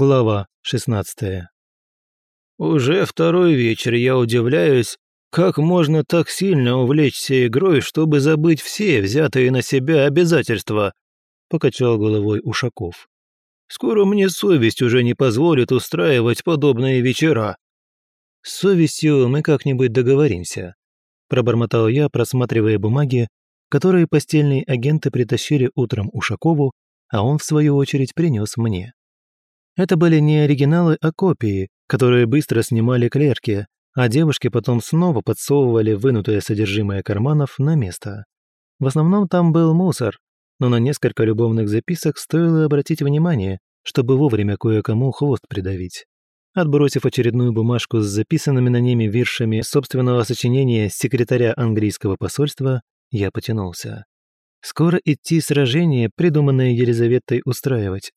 Глава 16 Уже второй вечер я удивляюсь, как можно так сильно увлечься игрой, чтобы забыть все взятые на себя обязательства, покачал головой Ушаков. Скоро мне совесть уже не позволит устраивать подобные вечера. С совестью мы как-нибудь договоримся, пробормотал я, просматривая бумаги, которые постельные агенты притащили утром Ушакову, а он, в свою очередь, принес мне. Это были не оригиналы, а копии, которые быстро снимали клерки, а девушки потом снова подсовывали вынутое содержимое карманов на место. В основном там был мусор, но на несколько любовных записок стоило обратить внимание, чтобы вовремя кое-кому хвост придавить. Отбросив очередную бумажку с записанными на ними виршами собственного сочинения секретаря английского посольства, я потянулся. Скоро идти сражение, придуманное Елизаветой, устраивать.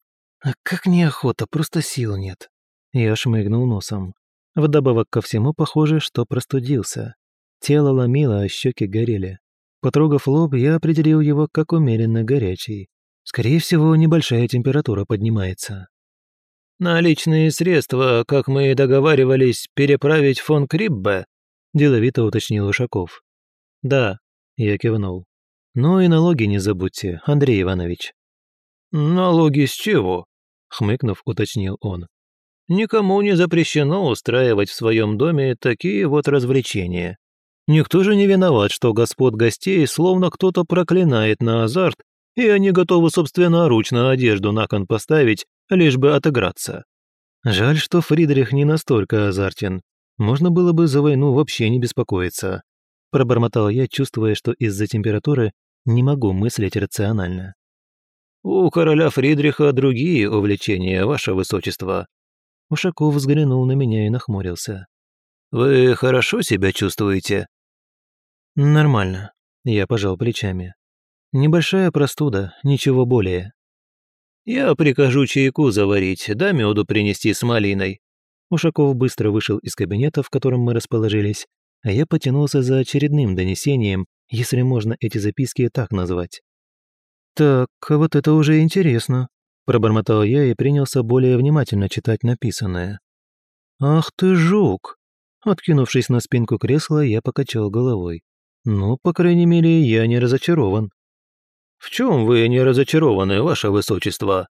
А как неохота, просто сил нет. Я шмыгнул носом. Вдобавок ко всему похоже, что простудился. Тело ломило, а щеки горели. Потрогав лоб, я определил его как умеренно горячий. Скорее всего, небольшая температура поднимается. «Наличные средства, как мы и договаривались, переправить фон Криббе?» – деловито уточнил Ушаков. «Да», – я кивнул. «Ну и налоги не забудьте, Андрей Иванович». «Налоги с чего?» Хмыкнув, уточнил он. Никому не запрещено устраивать в своем доме такие вот развлечения. Никто же не виноват, что господ гостей словно кто-то проклинает на азарт, и они готовы собственноручно одежду на кон поставить, лишь бы отыграться. Жаль, что Фридрих не настолько азартен. Можно было бы за войну вообще не беспокоиться. Пробормотал я, чувствуя, что из-за температуры не могу мыслить рационально. «У короля Фридриха другие увлечения, ваше высочество». Ушаков взглянул на меня и нахмурился. «Вы хорошо себя чувствуете?» «Нормально», — я пожал плечами. «Небольшая простуда, ничего более». «Я прикажу чайку заварить, да меду принести с малиной». Ушаков быстро вышел из кабинета, в котором мы расположились, а я потянулся за очередным донесением, если можно эти записки так назвать. «Так, вот это уже интересно», – пробормотал я и принялся более внимательно читать написанное. «Ах ты жук!» Откинувшись на спинку кресла, я покачал головой. «Ну, по крайней мере, я не разочарован». «В чем вы не разочарованы, ваше высочество?»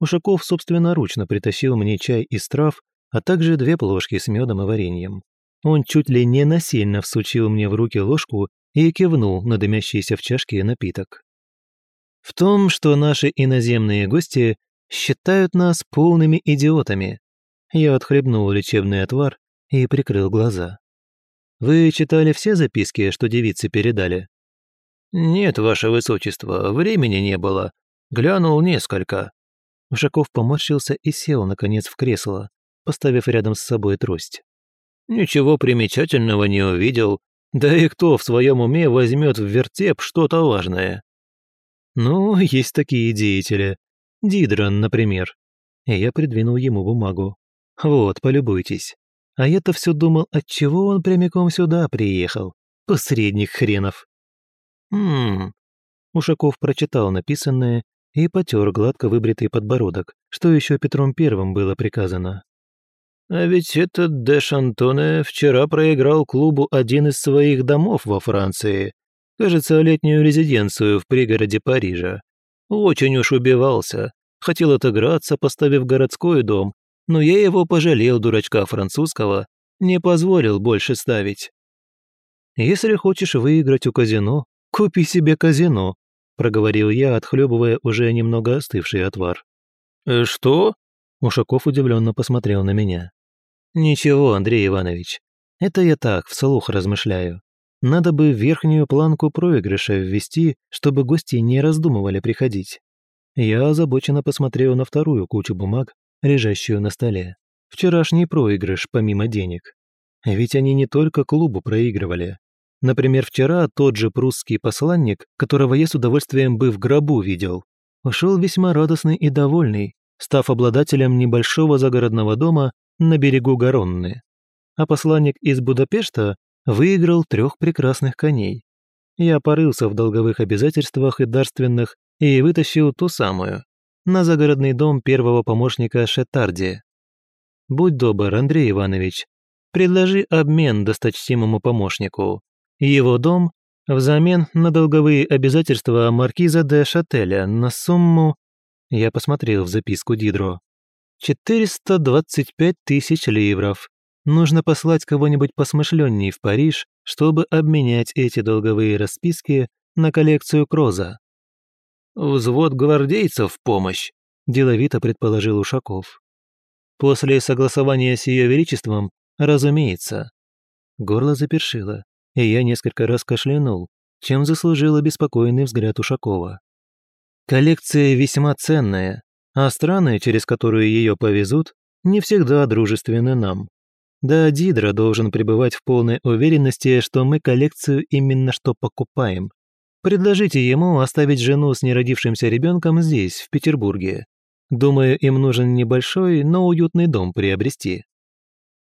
Ушаков собственноручно притащил мне чай из трав, а также две плошки с медом и вареньем. Он чуть ли не насильно всучил мне в руки ложку и кивнул на дымящийся в чашке напиток в том, что наши иноземные гости считают нас полными идиотами. Я отхлебнул лечебный отвар и прикрыл глаза. Вы читали все записки, что девицы передали? Нет, ваше высочество, времени не было. Глянул несколько. Ушаков поморщился и сел, наконец, в кресло, поставив рядом с собой трость. Ничего примечательного не увидел. Да и кто в своем уме возьмет в вертеп что-то важное? Ну, есть такие деятели. Дидрон, например. Я придвинул ему бумагу. Вот, полюбуйтесь. А я-то все думал, отчего он прямиком сюда приехал. Посредник хренов. Хм. Ушаков прочитал написанное и потер гладко выбритый подбородок, что еще Петром Первым было приказано. А ведь этот де Шантоне вчера проиграл клубу один из своих домов во Франции Кажется, летнюю резиденцию в пригороде Парижа. Очень уж убивался. Хотел отыграться, поставив городской дом, но я его пожалел, дурачка французского, не позволил больше ставить. «Если хочешь выиграть у казино, купи себе казино», проговорил я, отхлебывая уже немного остывший отвар. «Э, «Что?» Ушаков удивленно посмотрел на меня. «Ничего, Андрей Иванович, это я так, вслух размышляю. Надо бы верхнюю планку проигрыша ввести, чтобы гости не раздумывали приходить. Я озабоченно посмотрел на вторую кучу бумаг, лежащую на столе. Вчерашний проигрыш, помимо денег. Ведь они не только клубу проигрывали. Например, вчера тот же прусский посланник, которого я с удовольствием бы в гробу видел, ушел весьма радостный и довольный, став обладателем небольшого загородного дома на берегу Гаронны. А посланник из Будапешта выиграл трех прекрасных коней. Я порылся в долговых обязательствах и дарственных и вытащил ту самую. на загородный дом первого помощника Шетарди. Будь добр, Андрей Иванович, предложи обмен досточтимому помощнику. Его дом взамен на долговые обязательства маркиза де Шателя на сумму... Я посмотрел в записку Дидро. 425 тысяч ливров. Нужно послать кого-нибудь посмышленней в Париж, чтобы обменять эти долговые расписки на коллекцию Кроза. «Взвод гвардейцев в помощь», – деловито предположил Ушаков. «После согласования с Ее Величеством, разумеется». Горло запершило, и я несколько раз кашлянул, чем заслужил обеспокоенный взгляд Ушакова. Коллекция весьма ценная, а страны, через которые ее повезут, не всегда дружественны нам. Да Дидра должен пребывать в полной уверенности, что мы коллекцию именно что покупаем. Предложите ему оставить жену с неродившимся ребенком здесь, в Петербурге. Думаю, им нужен небольшой, но уютный дом приобрести.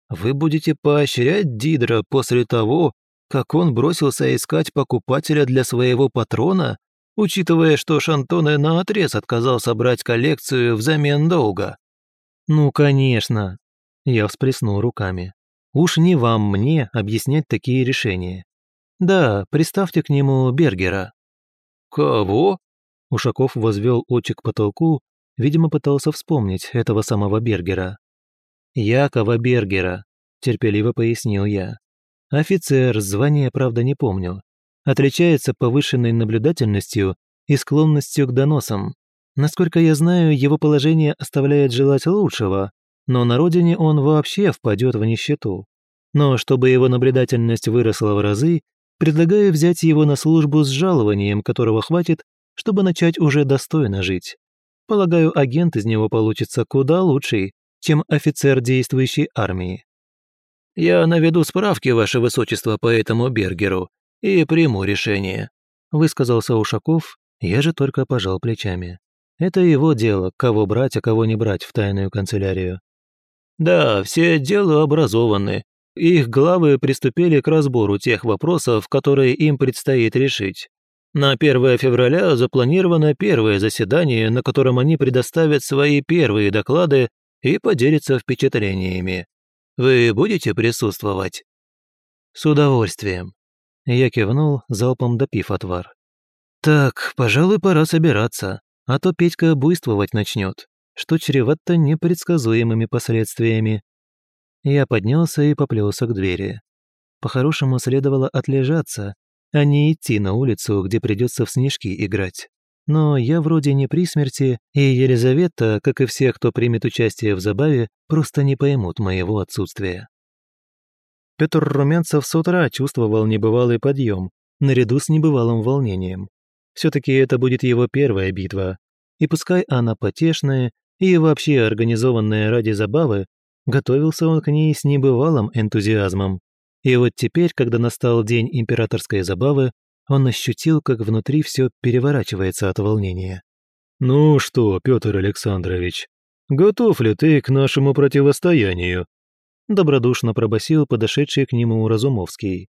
Вы будете поощрять Дидра после того, как он бросился искать покупателя для своего патрона, учитывая, что Шантоне наотрез отказался брать коллекцию взамен долга. «Ну, конечно!» Я всплеснул руками. «Уж не вам мне объяснять такие решения. Да, приставьте к нему Бергера». «Кого?» Ушаков возвел очи к потолку, видимо, пытался вспомнить этого самого Бергера. «Якова Бергера», – терпеливо пояснил я. «Офицер, звание, правда, не помню отличается повышенной наблюдательностью и склонностью к доносам. Насколько я знаю, его положение оставляет желать лучшего, но на родине он вообще впадет в нищету. Но чтобы его наблюдательность выросла в разы, предлагаю взять его на службу с жалованием, которого хватит, чтобы начать уже достойно жить. Полагаю, агент из него получится куда лучший, чем офицер действующей армии. «Я наведу справки, Ваше Высочество, по этому Бергеру и приму решение», – высказался Ушаков, я же только пожал плечами. Это его дело, кого брать, а кого не брать в тайную канцелярию. «Да, все отделы образованы. Их главы приступили к разбору тех вопросов, которые им предстоит решить. На 1 февраля запланировано первое заседание, на котором они предоставят свои первые доклады и поделятся впечатлениями. Вы будете присутствовать?» «С удовольствием», я кивнул, залпом допив отвар. «Так, пожалуй, пора собираться, а то Петька буйствовать начнет, что чревато непредсказуемыми последствиями». Я поднялся и поплелся к двери. По-хорошему следовало отлежаться, а не идти на улицу, где придется в снежки играть. Но я вроде не при смерти, и Елизавета, как и все, кто примет участие в забаве, просто не поймут моего отсутствия. Петр Румянцев с утра чувствовал небывалый подъем, наряду с небывалым волнением. Все-таки это будет его первая битва. И пускай она потешная и вообще организованная ради забавы, готовился он к ней с небывалым энтузиазмом. И вот теперь, когда настал день императорской забавы, он ощутил, как внутри все переворачивается от волнения. «Ну что, Петр Александрович, готов ли ты к нашему противостоянию?» добродушно пробасил подошедший к нему Разумовский.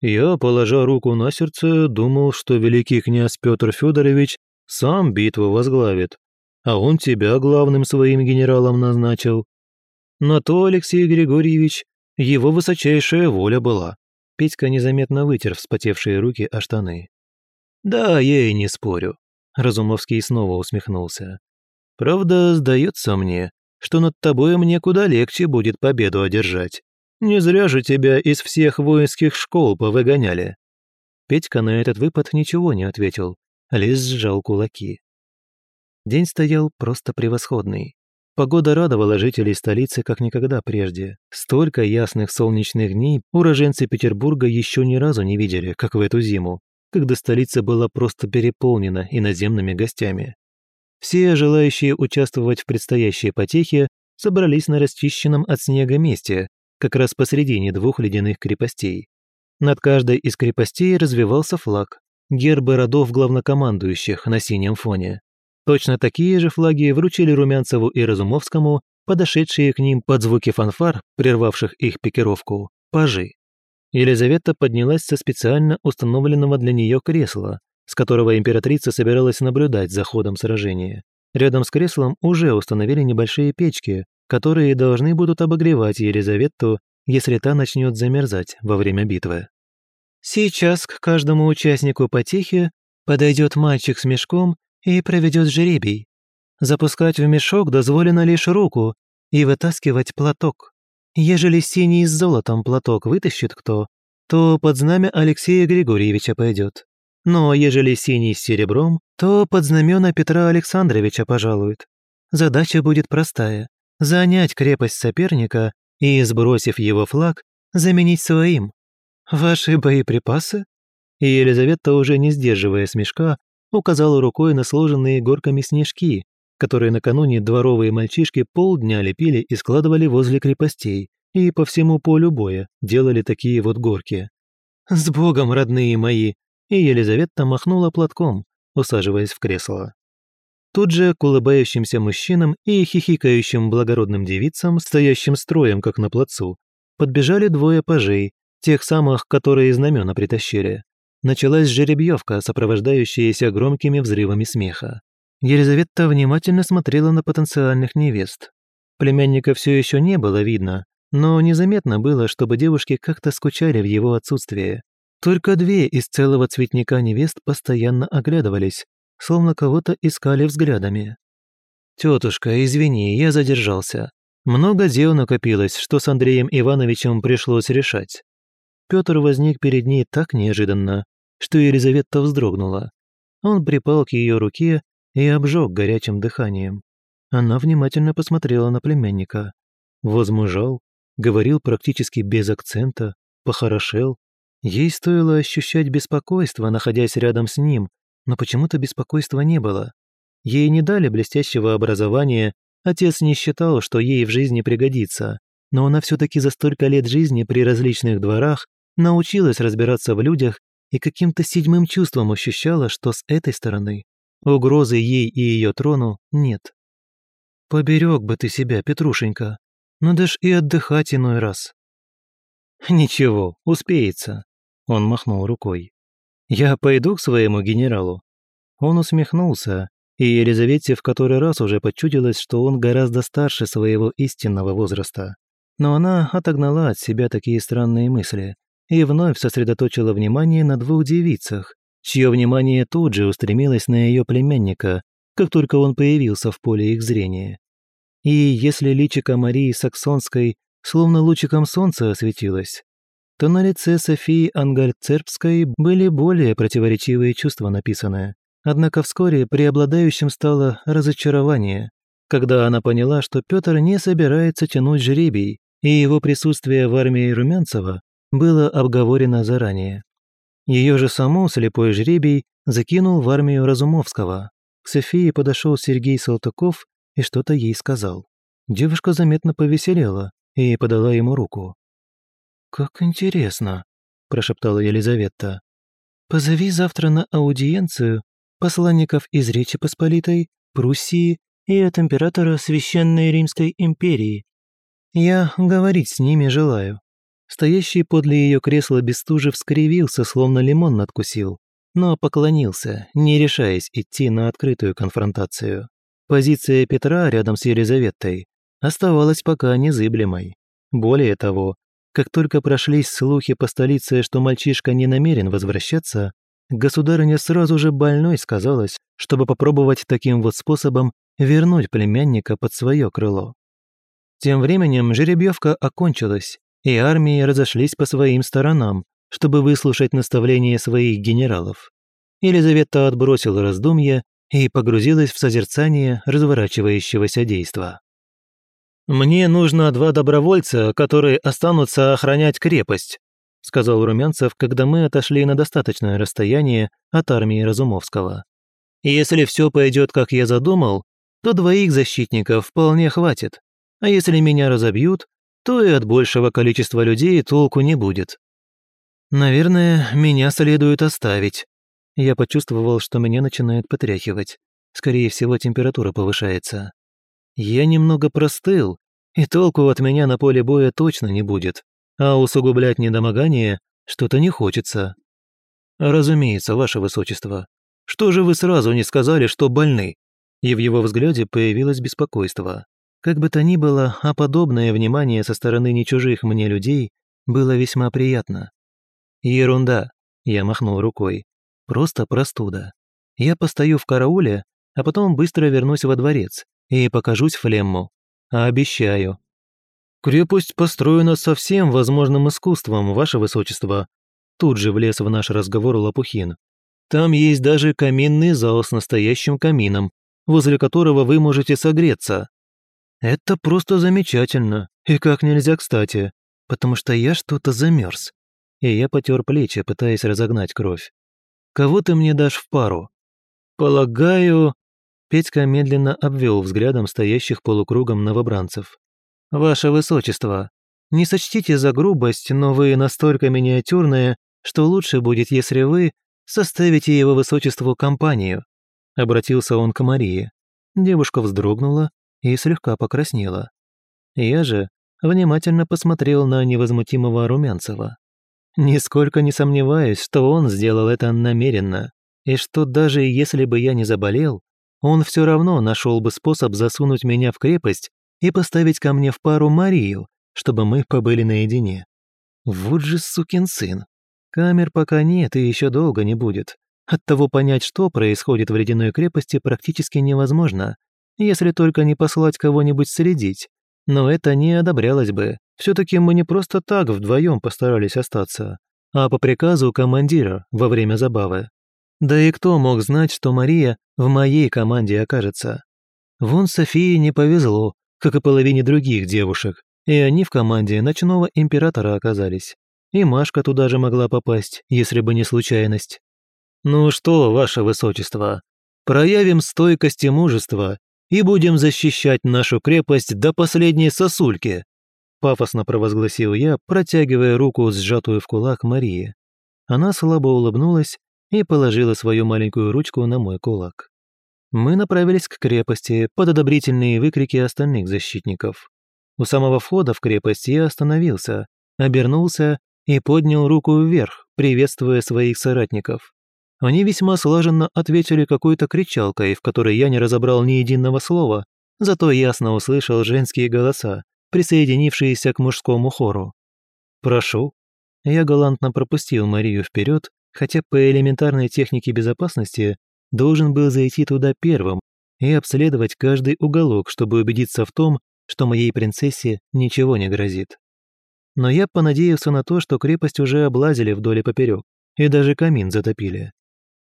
Я, положа руку на сердце, думал, что великий князь Петр Федорович сам битву возглавит, а он тебя главным своим генералом назначил. На то, Алексей Григорьевич, его высочайшая воля была. Петька незаметно вытер вспотевшие руки о штаны. «Да, я и не спорю», – Разумовский снова усмехнулся. «Правда, сдается мне, что над тобой мне куда легче будет победу одержать. Не зря же тебя из всех воинских школ повыгоняли». Петька на этот выпад ничего не ответил, лишь сжал кулаки. День стоял просто превосходный. Погода радовала жителей столицы как никогда прежде. Столько ясных солнечных дней уроженцы Петербурга еще ни разу не видели, как в эту зиму, когда столица была просто переполнена иноземными гостями. Все желающие участвовать в предстоящей потехе собрались на расчищенном от снега месте, как раз посредине двух ледяных крепостей. Над каждой из крепостей развивался флаг, гербы родов главнокомандующих на синем фоне. Точно такие же флаги вручили Румянцеву и Разумовскому, подошедшие к ним под звуки фанфар, прервавших их пикировку, пажи. Елизавета поднялась со специально установленного для нее кресла, с которого императрица собиралась наблюдать за ходом сражения. Рядом с креслом уже установили небольшие печки, которые должны будут обогревать Елизавету, если та начнет замерзать во время битвы. Сейчас к каждому участнику потехи подойдет мальчик с мешком и проведет жеребий. Запускать в мешок дозволено лишь руку и вытаскивать платок. Ежели синий с золотом платок вытащит кто, то под знамя Алексея Григорьевича пойдет. Но ежели синий с серебром, то под знамена Петра Александровича пожалует. Задача будет простая – занять крепость соперника и, сбросив его флаг, заменить своим. Ваши боеприпасы? И Елизавета, уже не сдерживая смешка, указала рукой на сложенные горками снежки, которые накануне дворовые мальчишки полдня лепили и складывали возле крепостей, и по всему полю боя делали такие вот горки. «С Богом, родные мои!» И Елизавета махнула платком, усаживаясь в кресло. Тут же к улыбающимся мужчинам и хихикающим благородным девицам, стоящим строем, как на плацу, подбежали двое пажей, тех самых, которые знамена притащили. Началась жеребьевка, сопровождающаяся громкими взрывами смеха. Елизавета внимательно смотрела на потенциальных невест. Племянника все еще не было видно, но незаметно было, чтобы девушки как-то скучали в его отсутствие. Только две из целого цветника невест постоянно оглядывались, словно кого-то искали взглядами. «Тетушка, извини, я задержался. Много дел накопилось, что с Андреем Ивановичем пришлось решать». Петр возник перед ней так неожиданно, что Елизавета вздрогнула. Он припал к ее руке и обжег горячим дыханием. Она внимательно посмотрела на племянника. Возмужал, говорил практически без акцента, похорошел. Ей стоило ощущать беспокойство, находясь рядом с ним, но почему-то беспокойства не было. Ей не дали блестящего образования, отец не считал, что ей в жизни пригодится, но она все-таки за столько лет жизни при различных дворах научилась разбираться в людях и каким-то седьмым чувством ощущала, что с этой стороны угрозы ей и ее трону нет. «Поберег бы ты себя, Петрушенька», надо ж и отдыхать иной раз». «Ничего, успеется», — он махнул рукой. «Я пойду к своему генералу». Он усмехнулся, и Елизавете в который раз уже почудилось, что он гораздо старше своего истинного возраста. Но она отогнала от себя такие странные мысли и вновь сосредоточила внимание на двух девицах, чье внимание тут же устремилось на ее племянника, как только он появился в поле их зрения. И если личико Марии Саксонской словно лучиком солнца осветилось, то на лице Софии Ангальцербской были более противоречивые чувства написаны. Однако вскоре преобладающим стало разочарование, когда она поняла, что Петр не собирается тянуть жребий, и его присутствие в армии Румянцева было обговорено заранее. Ее же саму слепой жребий закинул в армию Разумовского. К Софии подошел Сергей Салтыков и что-то ей сказал. Девушка заметно повеселела и подала ему руку. «Как интересно», – прошептала Елизавета. «Позови завтра на аудиенцию посланников из Речи Посполитой, Пруссии и от императора Священной Римской империи. Я говорить с ними желаю». Стоящий подле ее кресла Бестужев скривился, словно лимон надкусил, но поклонился, не решаясь идти на открытую конфронтацию. Позиция Петра рядом с Елизаветой оставалась пока незыблемой. Более того, как только прошлись слухи по столице, что мальчишка не намерен возвращаться, государыня сразу же больной сказалась, чтобы попробовать таким вот способом вернуть племянника под свое крыло. Тем временем жеребьевка окончилась, и армии разошлись по своим сторонам, чтобы выслушать наставления своих генералов. Елизавета отбросила раздумья и погрузилась в созерцание разворачивающегося действа. «Мне нужно два добровольца, которые останутся охранять крепость», сказал Румянцев, когда мы отошли на достаточное расстояние от армии Разумовского. «Если все пойдет, как я задумал, то двоих защитников вполне хватит, а если меня разобьют, то и от большего количества людей толку не будет. Наверное, меня следует оставить, я почувствовал, что меня начинает потряхивать. Скорее всего, температура повышается. Я немного простыл, и толку от меня на поле боя точно не будет. А усугублять недомогание что-то не хочется. Разумеется, ваше высочество. Что же вы сразу не сказали, что больны? и в его взгляде появилось беспокойство. Как бы то ни было, а подобное внимание со стороны не чужих мне людей было весьма приятно. «Ерунда», — я махнул рукой. «Просто простуда. Я постою в карауле, а потом быстро вернусь во дворец и покажусь Флемму. Обещаю». «Крепость построена со всем возможным искусством, ваше высочество», тут же влез в наш разговор Лопухин. «Там есть даже каминный зал с настоящим камином, возле которого вы можете согреться». «Это просто замечательно, и как нельзя кстати, потому что я что-то замерз. И я потер плечи, пытаясь разогнать кровь. «Кого ты мне дашь в пару?» «Полагаю...» Петька медленно обвел взглядом стоящих полукругом новобранцев. «Ваше Высочество, не сочтите за грубость, но вы настолько миниатюрные, что лучше будет, если вы составите его Высочеству компанию», обратился он к Марии. Девушка вздрогнула и слегка покраснела. Я же внимательно посмотрел на невозмутимого Румянцева. Нисколько не сомневаюсь, что он сделал это намеренно, и что даже если бы я не заболел, он все равно нашел бы способ засунуть меня в крепость и поставить ко мне в пару Марию, чтобы мы побыли наедине. Вот же сукин сын. Камер пока нет и еще долго не будет. Оттого понять, что происходит в ледяной крепости, практически невозможно, если только не послать кого-нибудь следить. Но это не одобрялось бы. Все-таки мы не просто так вдвоем постарались остаться, а по приказу командира во время забавы. Да и кто мог знать, что Мария в моей команде окажется? Вон Софии не повезло, как и половине других девушек, и они в команде ночного императора оказались. И Машка туда же могла попасть, если бы не случайность. «Ну что, ваше высочество, проявим стойкость и мужество и будем защищать нашу крепость до последней сосульки», пафосно провозгласил я, протягивая руку, сжатую в кулак Марии. Она слабо улыбнулась и положила свою маленькую ручку на мой кулак. Мы направились к крепости под одобрительные выкрики остальных защитников. У самого входа в крепость я остановился, обернулся и поднял руку вверх, приветствуя своих соратников. Они весьма слаженно ответили какой-то кричалкой, в которой я не разобрал ни единого слова, зато ясно услышал женские голоса, присоединившиеся к мужскому хору. «Прошу». Я галантно пропустил Марию вперед, хотя по элементарной технике безопасности должен был зайти туда первым и обследовать каждый уголок, чтобы убедиться в том, что моей принцессе ничего не грозит. Но я понадеялся на то, что крепость уже облазили вдоль и поперек, и даже камин затопили.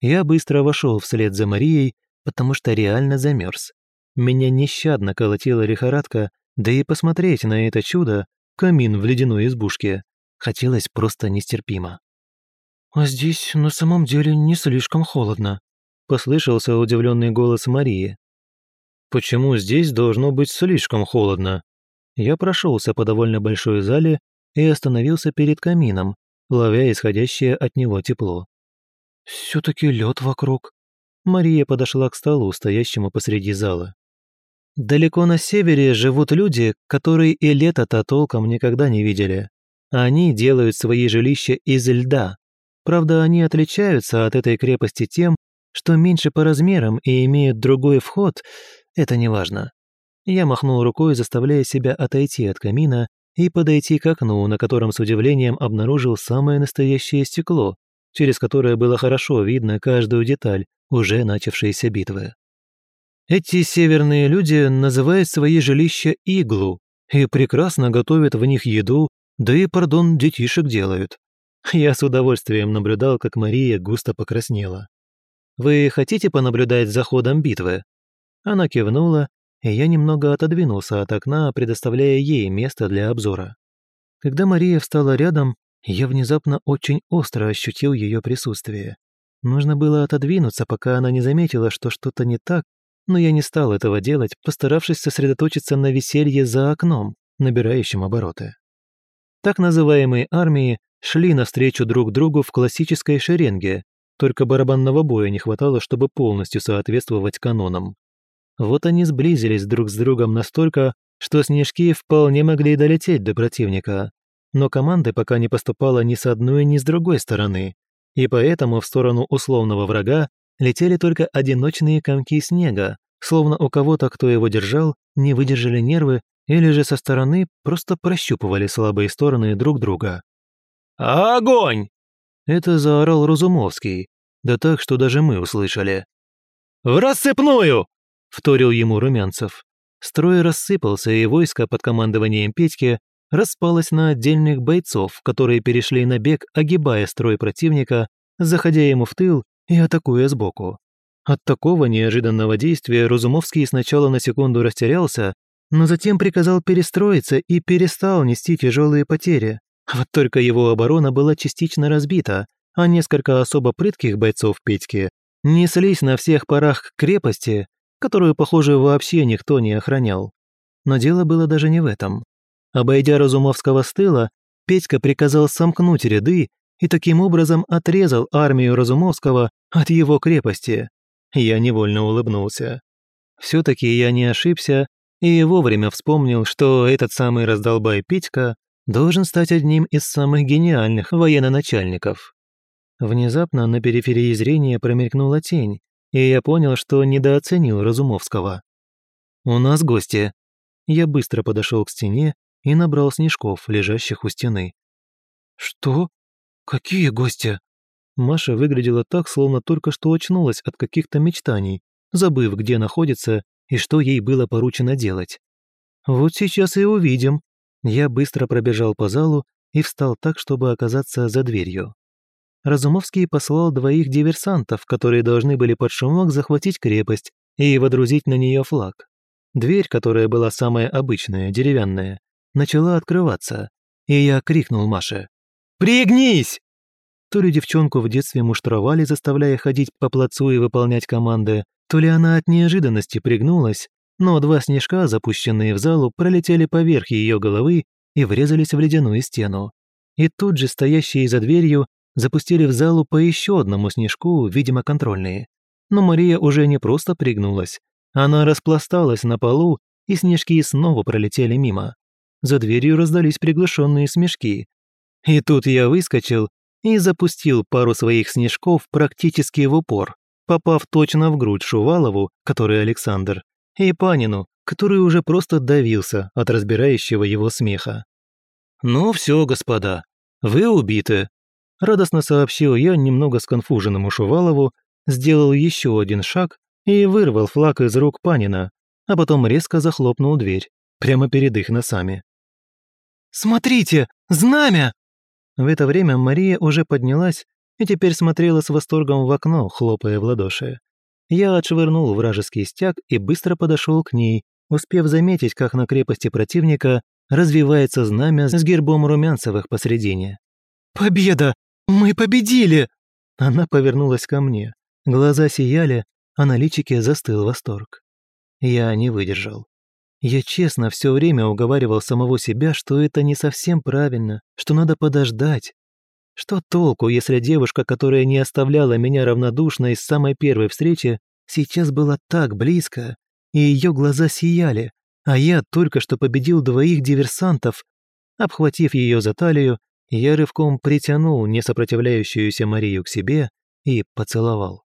Я быстро вошел вслед за Марией, потому что реально замерз. Меня нещадно колотила лихорадка, да и посмотреть на это чудо, камин в ледяной избушке, хотелось просто нестерпимо. «А здесь на самом деле не слишком холодно», — послышался удивленный голос Марии. «Почему здесь должно быть слишком холодно?» Я прошелся по довольно большой зале и остановился перед камином, ловя исходящее от него тепло. «Все-таки лед вокруг». Мария подошла к столу, стоящему посреди зала. «Далеко на севере живут люди, которые и лето-то толком никогда не видели. Они делают свои жилища из льда. Правда, они отличаются от этой крепости тем, что меньше по размерам и имеют другой вход, это не важно. Я махнул рукой, заставляя себя отойти от камина и подойти к окну, на котором с удивлением обнаружил самое настоящее стекло, через которое было хорошо видно каждую деталь уже начавшейся битвы. Эти северные люди называют свои жилища иглу и прекрасно готовят в них еду, да и, пардон, детишек делают. Я с удовольствием наблюдал, как Мария густо покраснела. «Вы хотите понаблюдать за ходом битвы?» Она кивнула и я немного отодвинулся от окна, предоставляя ей место для обзора. Когда Мария встала рядом, я внезапно очень остро ощутил ее присутствие. Нужно было отодвинуться, пока она не заметила, что что-то не так, но я не стал этого делать, постаравшись сосредоточиться на веселье за окном, набирающем обороты. Так называемые армии шли навстречу друг другу в классической шеренге, только барабанного боя не хватало, чтобы полностью соответствовать канонам. Вот они сблизились друг с другом настолько, что снежки вполне могли долететь до противника. Но команды пока не поступало ни с одной, ни с другой стороны, и поэтому в сторону условного врага летели только одиночные комки снега, Словно у кого-то, кто его держал, не выдержали нервы или же со стороны просто прощупывали слабые стороны друг друга. «Огонь!» Это заорал Разумовский, да так, что даже мы услышали. «В рассыпную!» – вторил ему Румянцев. Строй рассыпался, и войско под командованием Петьки распалось на отдельных бойцов, которые перешли на бег, огибая строй противника, заходя ему в тыл и атакуя сбоку. От такого неожиданного действия Разумовский сначала на секунду растерялся, но затем приказал перестроиться и перестал нести тяжелые потери. Вот только его оборона была частично разбита, а несколько особо прытких бойцов Петьки неслись на всех парах к крепости, которую, похоже, вообще никто не охранял. Но дело было даже не в этом. Обойдя Разумовского с тыла, Петька приказал сомкнуть ряды и таким образом отрезал армию Разумовского от его крепости. Я невольно улыбнулся. Все-таки я не ошибся и вовремя вспомнил, что этот самый раздолбай Петька должен стать одним из самых гениальных военно-начальников. Внезапно на периферии зрения промелькнула тень, и я понял, что недооценил Разумовского. «У нас гости». Я быстро подошел к стене и набрал снежков, лежащих у стены. «Что? Какие гости?» Маша выглядела так, словно только что очнулась от каких-то мечтаний, забыв, где находится и что ей было поручено делать. «Вот сейчас и увидим». Я быстро пробежал по залу и встал так, чтобы оказаться за дверью. Разумовский послал двоих диверсантов, которые должны были под шумок захватить крепость и водрузить на нее флаг. Дверь, которая была самая обычная, деревянная, начала открываться, и я крикнул Маше. «Пригнись!» То ли девчонку в детстве муштровали, заставляя ходить по плацу и выполнять команды, то ли она от неожиданности пригнулась, но два снежка, запущенные в залу, пролетели поверх ее головы и врезались в ледяную стену. И тут же стоящие за дверью запустили в залу по еще одному снежку, видимо, контрольные. Но Мария уже не просто пригнулась, она распласталась на полу, и снежки снова пролетели мимо. За дверью раздались приглушенные смешки. И тут я выскочил и запустил пару своих снежков практически в упор, попав точно в грудь Шувалову, который Александр, и Панину, который уже просто давился от разбирающего его смеха. «Ну все, господа, вы убиты», – радостно сообщил я немного сконфуженному Шувалову, сделал еще один шаг и вырвал флаг из рук Панина, а потом резко захлопнул дверь, прямо перед их носами. «Смотрите, знамя!» В это время Мария уже поднялась и теперь смотрела с восторгом в окно, хлопая в ладоши. Я отшвырнул вражеский стяг и быстро подошел к ней, успев заметить, как на крепости противника развивается знамя с гербом Румянцевых посредине. «Победа! Мы победили!» Она повернулась ко мне. Глаза сияли, а на личике застыл восторг. Я не выдержал. Я честно все время уговаривал самого себя, что это не совсем правильно, что надо подождать. Что толку, если девушка, которая не оставляла меня равнодушной с самой первой встречи, сейчас была так близко, и ее глаза сияли, а я только что победил двоих диверсантов. Обхватив ее за талию, я рывком притянул несопротивляющуюся Марию к себе и поцеловал.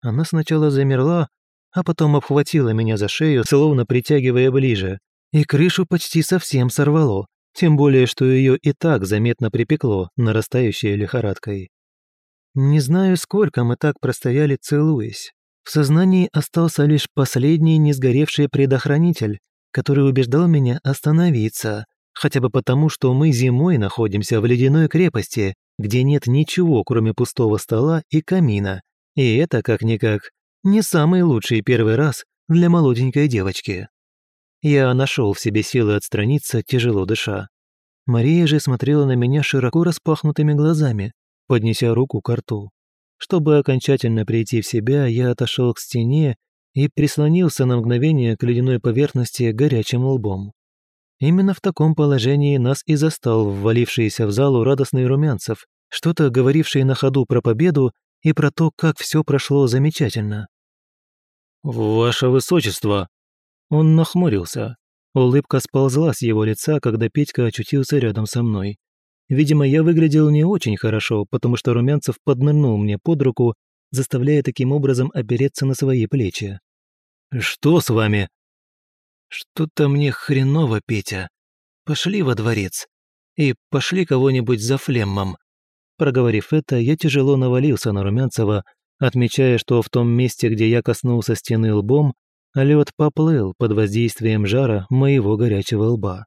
Она сначала замерла, а потом обхватила меня за шею, словно притягивая ближе, и крышу почти совсем сорвало, тем более, что ее и так заметно припекло, нарастающей лихорадкой. Не знаю, сколько мы так простояли, целуясь. В сознании остался лишь последний несгоревший предохранитель, который убеждал меня остановиться, хотя бы потому, что мы зимой находимся в ледяной крепости, где нет ничего, кроме пустого стола и камина, и это, как-никак, не самый лучший первый раз для молоденькой девочки. Я нашел в себе силы отстраниться, тяжело дыша. Мария же смотрела на меня широко распахнутыми глазами, поднеся руку к рту. Чтобы окончательно прийти в себя, я отошел к стене и прислонился на мгновение к ледяной поверхности горячим лбом. Именно в таком положении нас и застал ввалившийся в залу радостный Румянцев, что-то говоривший на ходу про победу и про то, как все прошло замечательно. «Ваше высочество!» Он нахмурился. Улыбка сползла с его лица, когда Петька очутился рядом со мной. Видимо, я выглядел не очень хорошо, потому что Румянцев поднырнул мне под руку, заставляя таким образом опереться на свои плечи. Что с вами?» «Что-то мне хреново, Петя. Пошли во дворец. И пошли кого-нибудь за флеммом». Проговорив это, я тяжело навалился на Румянцева, отмечая, что в том месте, где я коснулся стены лбом, лед поплыл под воздействием жара моего горячего лба.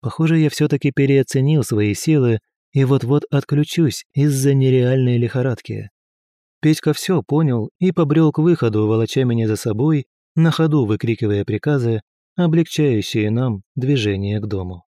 Похоже, я все-таки переоценил свои силы и вот-вот отключусь из-за нереальной лихорадки. Петька все понял и побрел к выходу, волоча меня за собой, на ходу выкрикивая приказы, облегчающие нам движение к дому.